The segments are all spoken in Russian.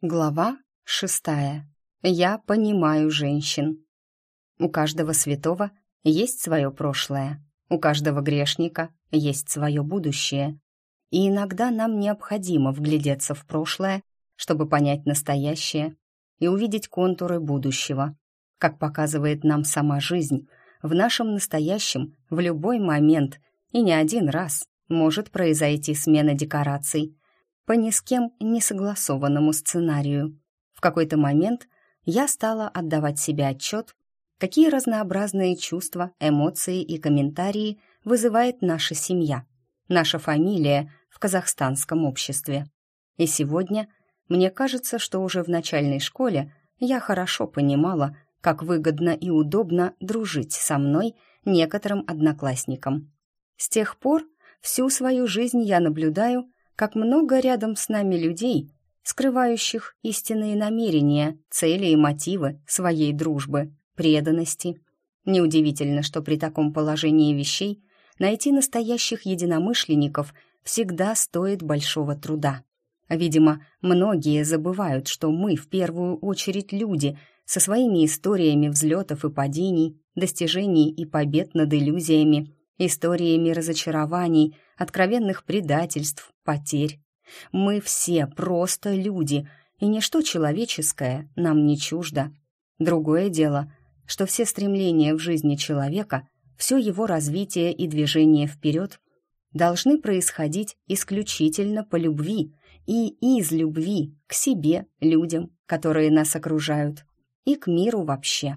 Глава шестая. Я понимаю женщин. У каждого святого есть свое прошлое, у каждого грешника есть свое будущее. И иногда нам необходимо вглядеться в прошлое, чтобы понять настоящее и увидеть контуры будущего. Как показывает нам сама жизнь, в нашем настоящем в любой момент и не один раз может произойти смена декораций – по ни с кем не согласованному сценарию. В какой-то момент я стала отдавать себе отчет, какие разнообразные чувства, эмоции и комментарии вызывает наша семья, наша фамилия в казахстанском обществе. И сегодня мне кажется, что уже в начальной школе я хорошо понимала, как выгодно и удобно дружить со мной некоторым одноклассникам. С тех пор всю свою жизнь я наблюдаю, как много рядом с нами людей, скрывающих истинные намерения, цели и мотивы своей дружбы, преданности. Неудивительно, что при таком положении вещей найти настоящих единомышленников всегда стоит большого труда. Видимо, многие забывают, что мы в первую очередь люди со своими историями взлетов и падений, достижений и побед над иллюзиями, историями разочарований, откровенных предательств, потерь. Мы все просто люди, и ничто человеческое нам не чуждо. Другое дело, что все стремления в жизни человека, все его развитие и движение вперед должны происходить исключительно по любви и из любви к себе, людям, которые нас окружают, и к миру вообще.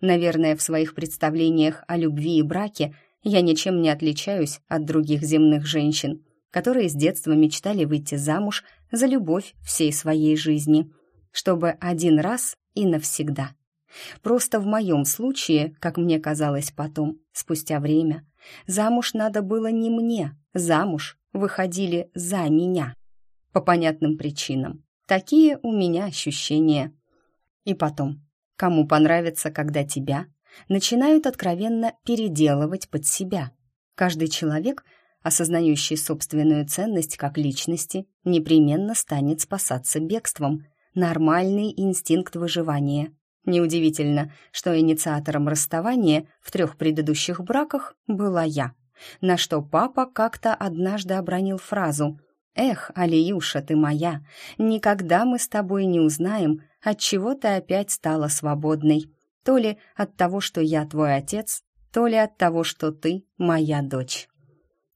Наверное, в своих представлениях о любви и браке я ничем не отличаюсь от других земных женщин, которые с детства мечтали выйти замуж за любовь всей своей жизни, чтобы один раз и навсегда. Просто в моем случае, как мне казалось потом, спустя время, замуж надо было не мне, замуж выходили за меня. По понятным причинам. Такие у меня ощущения. И потом, кому понравится, когда тебя начинают откровенно переделывать под себя. Каждый человек – осознающий собственную ценность как личности, непременно станет спасаться бегством. Нормальный инстинкт выживания. Неудивительно, что инициатором расставания в трех предыдущих браках была я, на что папа как-то однажды обронил фразу «Эх, Алиюша, ты моя, никогда мы с тобой не узнаем, от чего ты опять стала свободной, то ли от того, что я твой отец, то ли от того, что ты моя дочь».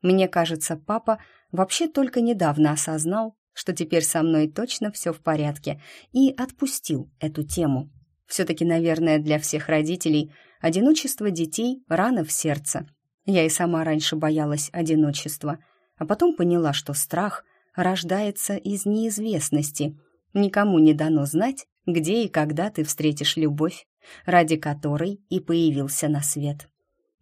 Мне кажется, папа вообще только недавно осознал, что теперь со мной точно все в порядке, и отпустил эту тему. Все-таки, наверное, для всех родителей одиночество детей рано в сердце. Я и сама раньше боялась одиночества, а потом поняла, что страх рождается из неизвестности. Никому не дано знать, где и когда ты встретишь любовь, ради которой и появился на свет.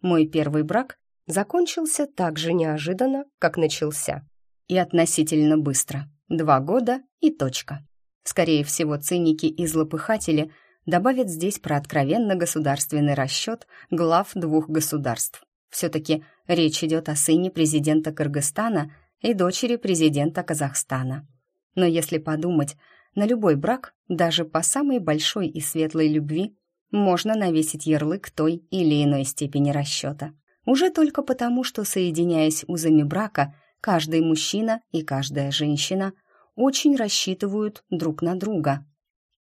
Мой первый брак закончился так же неожиданно, как начался. И относительно быстро. Два года и точка. Скорее всего, циники и злопыхатели добавят здесь про откровенно государственный расчет глав двух государств. Все-таки речь идет о сыне президента Кыргызстана и дочери президента Казахстана. Но если подумать, на любой брак, даже по самой большой и светлой любви, можно навесить ярлык той или иной степени расчета уже только потому, что, соединяясь узами брака, каждый мужчина и каждая женщина очень рассчитывают друг на друга.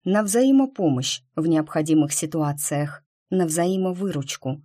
На взаимопомощь в необходимых ситуациях, на взаимовыручку.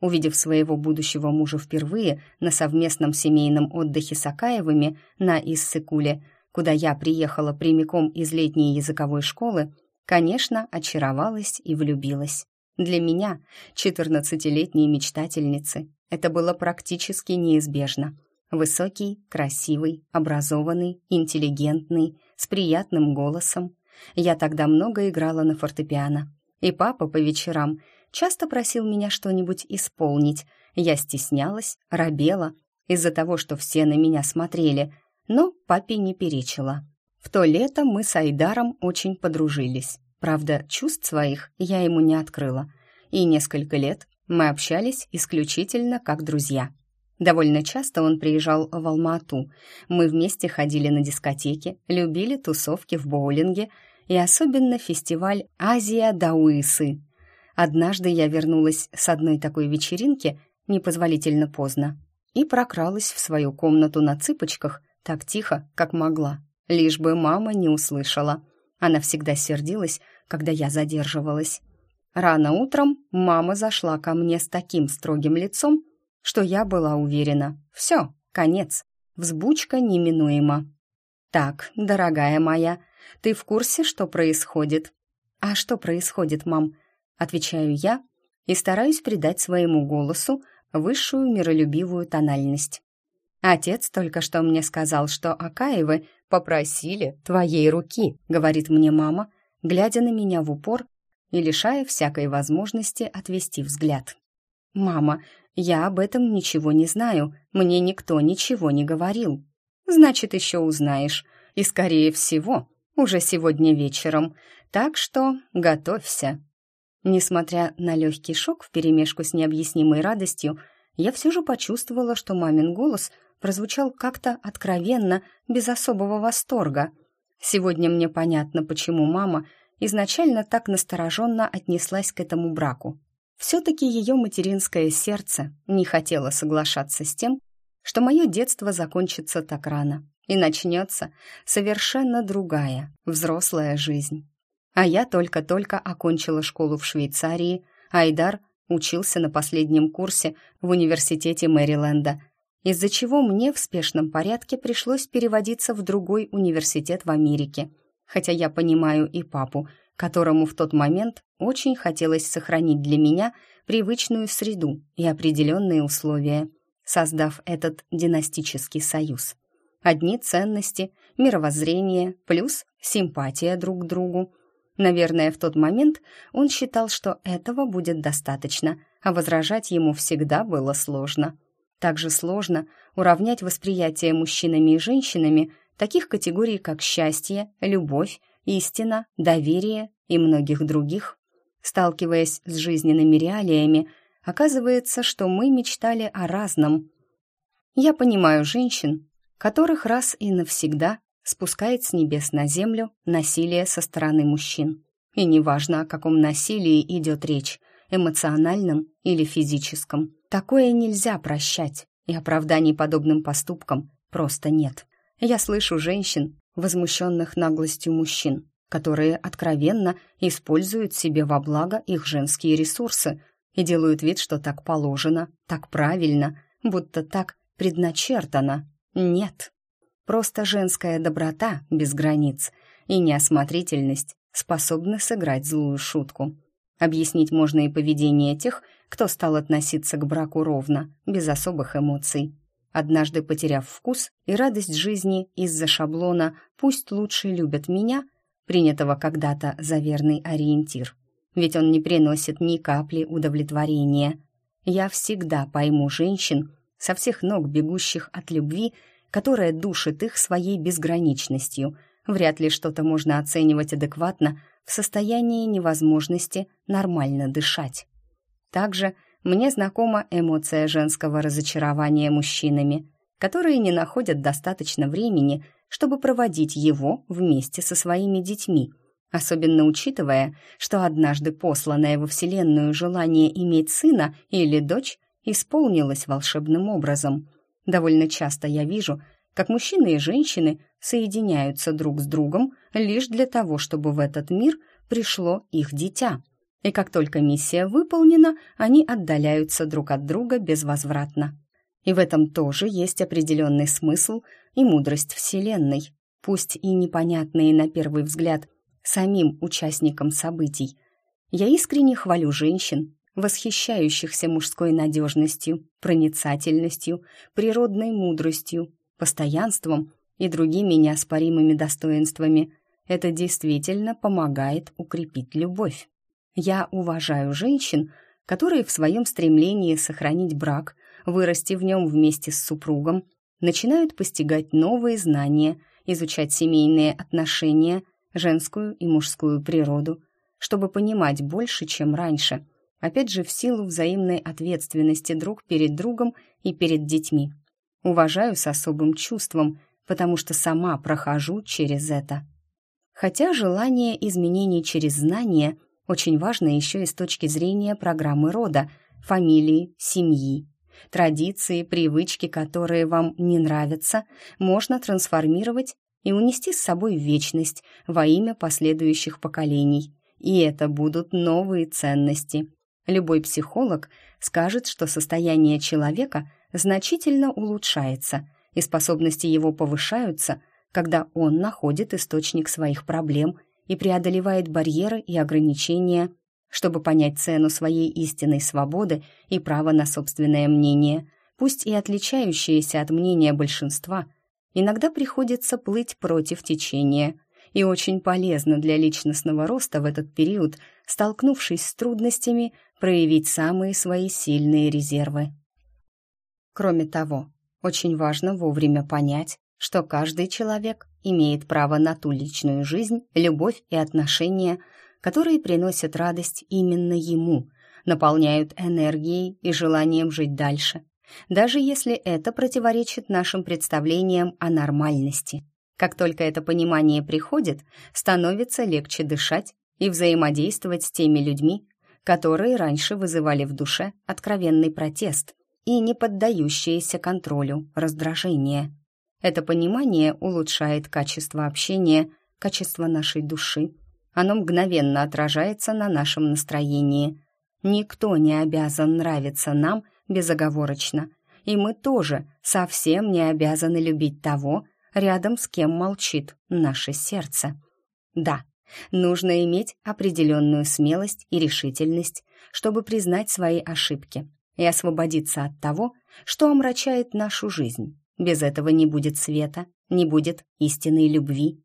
Увидев своего будущего мужа впервые на совместном семейном отдыхе с Акаевыми на Иссыкуле, куда я приехала прямиком из летней языковой школы, конечно, очаровалась и влюбилась. Для меня, четырнадцатилетней мечтательницы, это было практически неизбежно. Высокий, красивый, образованный, интеллигентный, с приятным голосом. Я тогда много играла на фортепиано. И папа по вечерам часто просил меня что-нибудь исполнить. Я стеснялась, робела из-за того, что все на меня смотрели, но папе не перечила. В то лето мы с Айдаром очень подружились. Правда, чувств своих я ему не открыла, и несколько лет мы общались исключительно как друзья. Довольно часто он приезжал в Алма-Ату. Мы вместе ходили на дискотеки, любили тусовки в боулинге и особенно фестиваль «Азия Дауисы». Однажды я вернулась с одной такой вечеринки непозволительно поздно и прокралась в свою комнату на цыпочках так тихо, как могла, лишь бы мама не услышала. Она всегда сердилась, когда я задерживалась. Рано утром мама зашла ко мне с таким строгим лицом, что я была уверена. Все, конец. Взбучка неминуема. «Так, дорогая моя, ты в курсе, что происходит?» «А что происходит, мам?» Отвечаю я и стараюсь придать своему голосу высшую миролюбивую тональность. «Отец только что мне сказал, что Акаевы попросили твоей руки», говорит мне мама, глядя на меня в упор и лишая всякой возможности отвести взгляд. «Мама, я об этом ничего не знаю, мне никто ничего не говорил». «Значит, еще узнаешь, и, скорее всего, уже сегодня вечером, так что готовься». Несмотря на легкий шок вперемешку с необъяснимой радостью, я все же почувствовала, что мамин голос прозвучал как-то откровенно, без особого восторга. Сегодня мне понятно, почему мама изначально так настороженно отнеслась к этому браку. Все-таки ее материнское сердце не хотело соглашаться с тем, что мое детство закончится так рано и начнется совершенно другая, взрослая жизнь. А я только-только окончила школу в Швейцарии, Айдар учился на последнем курсе в университете Мэриленда, из-за чего мне в спешном порядке пришлось переводиться в другой университет в Америке – хотя я понимаю и папу, которому в тот момент очень хотелось сохранить для меня привычную среду и определенные условия, создав этот династический союз. Одни ценности, мировоззрение, плюс симпатия друг к другу. Наверное, в тот момент он считал, что этого будет достаточно, а возражать ему всегда было сложно. Также сложно уравнять восприятие мужчинами и женщинами таких категорий, как счастье, любовь, истина, доверие и многих других. Сталкиваясь с жизненными реалиями, оказывается, что мы мечтали о разном. Я понимаю женщин, которых раз и навсегда спускает с небес на землю насилие со стороны мужчин. И неважно, о каком насилии идет речь, эмоциональном или физическом. Такое нельзя прощать, и оправданий подобным поступкам просто нет. Я слышу женщин, возмущенных наглостью мужчин, которые откровенно используют себе во благо их женские ресурсы и делают вид, что так положено, так правильно, будто так предначертано. Нет. Просто женская доброта без границ и неосмотрительность способны сыграть злую шутку. Объяснить можно и поведение тех, кто стал относиться к браку ровно, без особых эмоций. Однажды потеряв вкус и радость жизни из-за шаблона «пусть лучше любят меня», принятого когда-то за верный ориентир. Ведь он не приносит ни капли удовлетворения. Я всегда пойму женщин, со всех ног бегущих от любви, которая душит их своей безграничностью. Вряд ли что-то можно оценивать адекватно в состоянии невозможности нормально дышать. Также мне знакома эмоция женского разочарования мужчинами, которые не находят достаточно времени, чтобы проводить его вместе со своими детьми, особенно учитывая, что однажды посланное во Вселенную желание иметь сына или дочь исполнилось волшебным образом. Довольно часто я вижу, как мужчины и женщины соединяются друг с другом лишь для того, чтобы в этот мир пришло их дитя – и как только миссия выполнена, они отдаляются друг от друга безвозвратно. И в этом тоже есть определенный смысл и мудрость Вселенной, пусть и непонятные на первый взгляд самим участникам событий. Я искренне хвалю женщин, восхищающихся мужской надежностью, проницательностью, природной мудростью, постоянством и другими неоспоримыми достоинствами. Это действительно помогает укрепить любовь. Я уважаю женщин, которые в своем стремлении сохранить брак, вырасти в нем вместе с супругом, начинают постигать новые знания, изучать семейные отношения, женскую и мужскую природу, чтобы понимать больше, чем раньше, опять же в силу взаимной ответственности друг перед другом и перед детьми. Уважаю с особым чувством, потому что сама прохожу через это. Хотя желание изменений через знание очень важно еще и с точки зрения программы рода, фамилии, семьи. Традиции, привычки, которые вам не нравятся, можно трансформировать и унести с собой вечность во имя последующих поколений. И это будут новые ценности. Любой психолог скажет, что состояние человека значительно улучшается, и способности его повышаются, когда он находит источник своих проблем и преодолевает барьеры и ограничения, чтобы понять цену своей истинной свободы и права на собственное мнение, пусть и отличающееся от мнения большинства, иногда приходится плыть против течения, и очень полезно для личностного роста в этот период, столкнувшись с трудностями, проявить самые свои сильные резервы. Кроме того, очень важно вовремя понять, что каждый человек имеет право на ту личную жизнь, любовь и отношения, которые приносят радость именно ему, наполняют энергией и желанием жить дальше, даже если это противоречит нашим представлениям о нормальности. Как только это понимание приходит, становится легче дышать и взаимодействовать с теми людьми, которые раньше вызывали в душе откровенный протест и не поддающиеся контролю раздражение. Это понимание улучшает качество общения, качество нашей души. Оно мгновенно отражается на нашем настроении. Никто не обязан нравиться нам безоговорочно, и мы тоже совсем не обязаны любить того, рядом с кем молчит наше сердце. Да, нужно иметь определенную смелость и решительность, чтобы признать свои ошибки и освободиться от того, что омрачает нашу жизнь. Без этого не будет света, не будет истинной любви.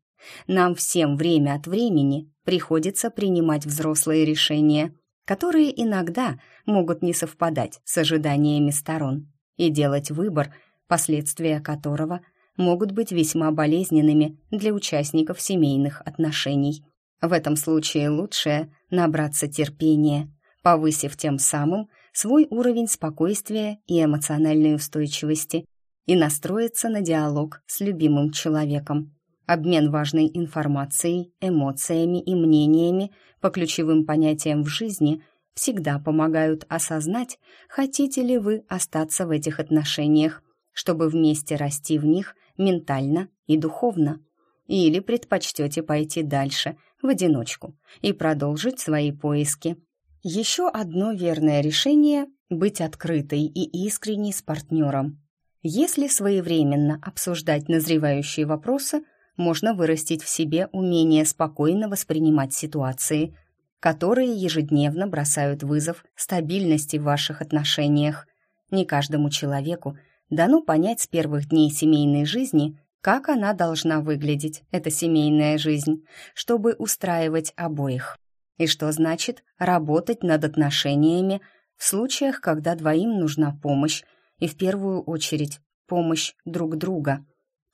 Нам всем время от времени приходится принимать взрослые решения, которые иногда могут не совпадать с ожиданиями сторон, и делать выбор, последствия которого могут быть весьма болезненными для участников семейных отношений. В этом случае лучшее — набраться терпения, повысив тем самым свой уровень спокойствия и эмоциональной устойчивости и настроиться на диалог с любимым человеком. Обмен важной информацией, эмоциями и мнениями по ключевым понятиям в жизни всегда помогают осознать, хотите ли вы остаться в этих отношениях, чтобы вместе расти в них ментально и духовно. Или предпочтете пойти дальше, в одиночку, и продолжить свои поиски. Еще одно верное решение – быть открытой и искренней с партнером. Если своевременно обсуждать назревающие вопросы, можно вырастить в себе умение спокойно воспринимать ситуации, которые ежедневно бросают вызов стабильности в ваших отношениях. Не каждому человеку дано понять с первых дней семейной жизни, как она должна выглядеть, эта семейная жизнь, чтобы устраивать обоих. И что значит работать над отношениями в случаях, когда двоим нужна помощь, и в первую очередь помощь друг друга.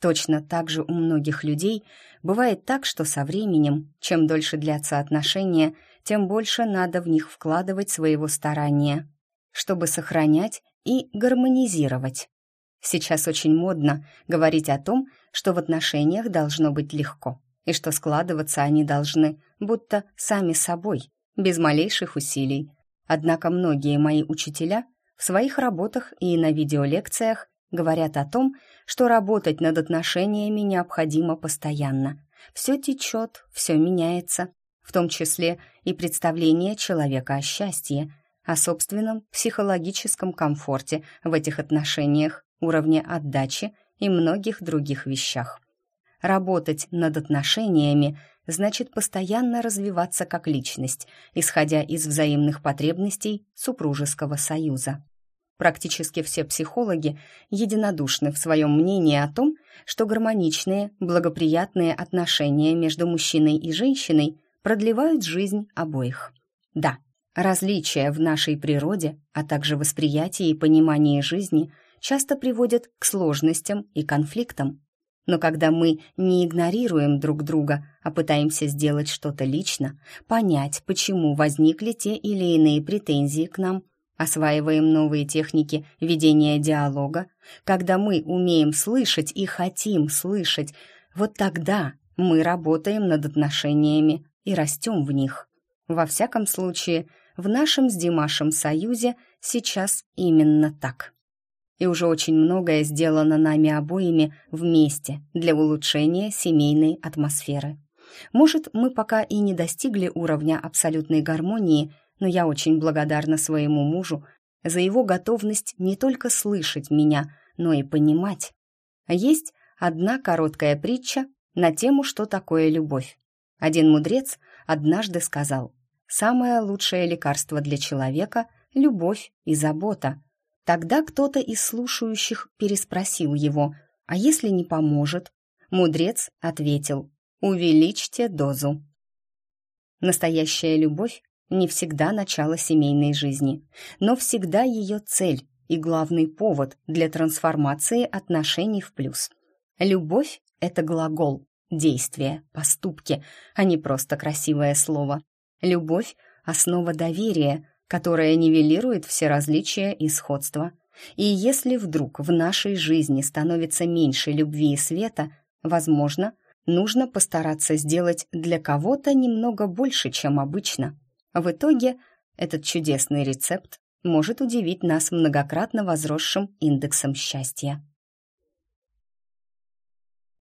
Точно так же у многих людей бывает так, что со временем, чем дольше длятся отношения, тем больше надо в них вкладывать своего старания, чтобы сохранять и гармонизировать. Сейчас очень модно говорить о том, что в отношениях должно быть легко, и что складываться они должны будто сами собой, без малейших усилий. Однако многие мои учителя в своих работах и на видеолекциях говорят о том, что работать над отношениями необходимо постоянно. Все течет, все меняется, в том числе и представление человека о счастье, о собственном психологическом комфорте в этих отношениях, уровне отдачи и многих других вещах. Работать над отношениями значит постоянно развиваться как личность, исходя из взаимных потребностей супружеского союза. Практически все психологи единодушны в своем мнении о том, что гармоничные, благоприятные отношения между мужчиной и женщиной продлевают жизнь обоих. Да, различия в нашей природе, а также восприятии и понимании жизни – часто приводят к сложностям и конфликтам. Но когда мы не игнорируем друг друга, а пытаемся сделать что-то лично, понять, почему возникли те или иные претензии к нам, осваиваем новые техники ведения диалога, когда мы умеем слышать и хотим слышать, вот тогда мы работаем над отношениями и растем в них. Во всяком случае, в нашем с Димашем союзе сейчас именно так и уже очень многое сделано нами обоими вместе для улучшения семейной атмосферы. Может, мы пока и не достигли уровня абсолютной гармонии, но я очень благодарна своему мужу за его готовность не только слышать меня, но и понимать. Есть одна короткая притча на тему, что такое любовь. Один мудрец однажды сказал, «Самое лучшее лекарство для человека — любовь и забота, Тогда кто-то из слушающих переспросил его, а если не поможет? Мудрец ответил, увеличьте дозу. Настоящая любовь не всегда начало семейной жизни, но всегда ее цель и главный повод для трансформации отношений в плюс. Любовь — это глагол, действие, поступки, а не просто красивое слово. Любовь — основа доверия, которая нивелирует все различия и сходства. И если вдруг в нашей жизни становится меньше любви и света, возможно, нужно постараться сделать для кого-то немного больше, чем обычно. В итоге этот чудесный рецепт может удивить нас многократно возросшим индексом счастья.